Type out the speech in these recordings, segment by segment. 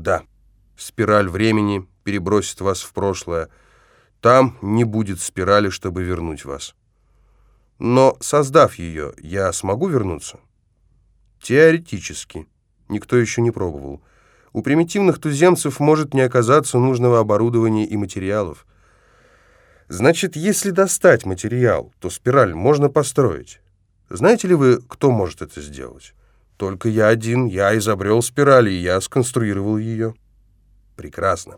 Да, спираль времени перебросит вас в прошлое. Там не будет спирали, чтобы вернуть вас. Но, создав ее, я смогу вернуться? Теоретически. Никто еще не пробовал. У примитивных туземцев может не оказаться нужного оборудования и материалов. Значит, если достать материал, то спираль можно построить. Знаете ли вы, кто может это сделать? Только я один, я изобрел спираль, и я сконструировал ее. Прекрасно.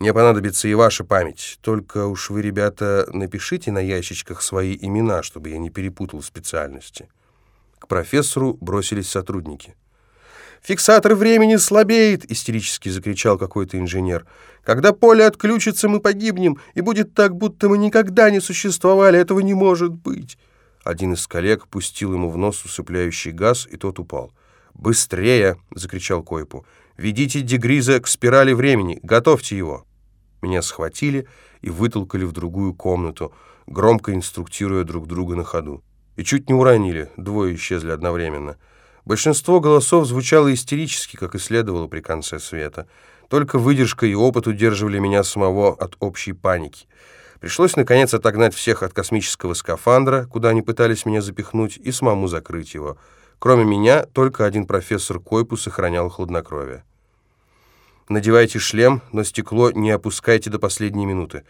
Мне понадобится и ваша память. Только уж вы, ребята, напишите на ящичках свои имена, чтобы я не перепутал специальности. К профессору бросились сотрудники. «Фиксатор времени слабеет!» — истерически закричал какой-то инженер. «Когда поле отключится, мы погибнем, и будет так, будто мы никогда не существовали. Этого не может быть!» Один из коллег пустил ему в нос усыпляющий газ, и тот упал. «Быстрее!» — закричал Койпу. «Ведите Дегриза к спирали времени! Готовьте его!» Меня схватили и вытолкали в другую комнату, громко инструктируя друг друга на ходу. И чуть не уронили, двое исчезли одновременно. Большинство голосов звучало истерически, как и следовало при конце света. Только выдержка и опыт удерживали меня самого от общей паники. Пришлось, наконец, отогнать всех от космического скафандра, куда они пытались меня запихнуть, и самому закрыть его. Кроме меня, только один профессор Койпу сохранял хладнокровие. Надевайте шлем, но стекло не опускайте до последней минуты.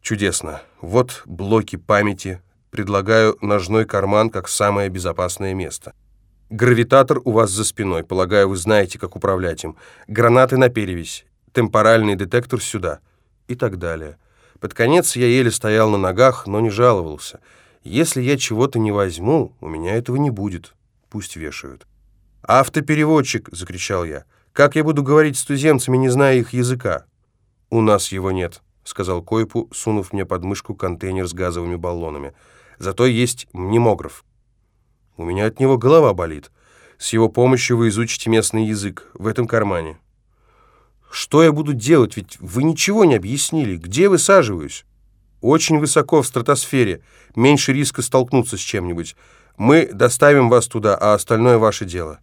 Чудесно. Вот блоки памяти. Предлагаю ножной карман как самое безопасное место. Гравитатор у вас за спиной. Полагаю, вы знаете, как управлять им. Гранаты на перевесь. Темпоральный детектор сюда. И так далее. Под конец я еле стоял на ногах, но не жаловался. Если я чего-то не возьму, у меня этого не будет. Пусть вешают. «Автопереводчик!» — закричал я. Как я буду говорить с туземцами, не зная их языка? У нас его нет, сказал Койпу, сунув мне под мышку контейнер с газовыми баллонами. Зато есть мнемограф. У меня от него голова болит. С его помощью вы изучите местный язык в этом кармане. Что я буду делать? Ведь вы ничего не объяснили. Где высаживаюсь? Очень высоко в стратосфере. Меньше риска столкнуться с чем-нибудь. Мы доставим вас туда, а остальное ваше дело.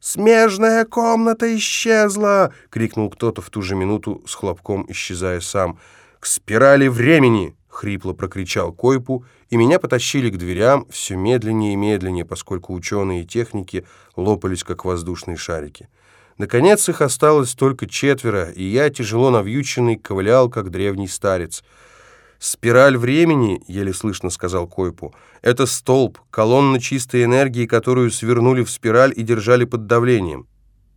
«Смежная комната исчезла!» — крикнул кто-то в ту же минуту, с хлопком исчезая сам. «К спирали времени!» — хрипло прокричал Койпу, и меня потащили к дверям все медленнее и медленнее, поскольку ученые и техники лопались, как воздушные шарики. Наконец их осталось только четверо, и я, тяжело навьюченный, ковылял, как древний старец — «Спираль времени», — еле слышно сказал Койпу, — «это столб, колонна чистой энергии, которую свернули в спираль и держали под давлением».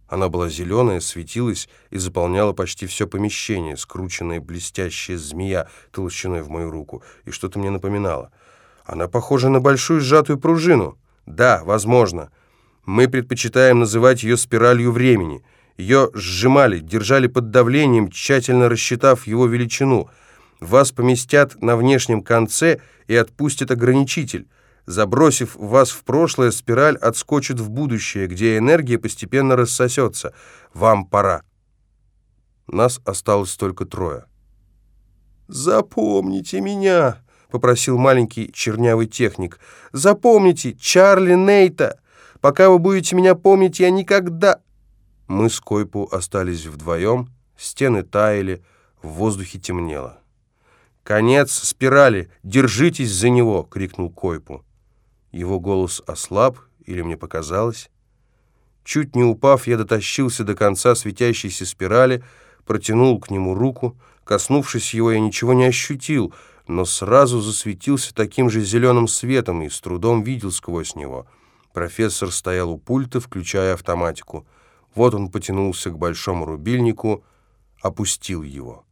Она была зеленая, светилась и заполняла почти все помещение, скрученная блестящая змея толщиной в мою руку, и что-то мне напоминало. Она похожа на большую сжатую пружину. Да, возможно. Мы предпочитаем называть ее спиралью времени. Ее сжимали, держали под давлением, тщательно рассчитав его величину — вас поместят на внешнем конце и отпустит ограничитель. Забросив вас в прошлое, спираль отскочит в будущее, где энергия постепенно рассосется. Вам пора. Нас осталось только трое. «Запомните меня!» — попросил маленький чернявый техник. «Запомните, Чарли Нейта! Пока вы будете меня помнить, я никогда...» Мы с Койпу остались вдвоем, стены таяли, в воздухе темнело. «Конец спирали! Держитесь за него!» — крикнул Койпу. Его голос ослаб, или мне показалось. Чуть не упав, я дотащился до конца светящейся спирали, протянул к нему руку. Коснувшись его, я ничего не ощутил, но сразу засветился таким же зеленым светом и с трудом видел сквозь него. Профессор стоял у пульта, включая автоматику. Вот он потянулся к большому рубильнику, опустил его.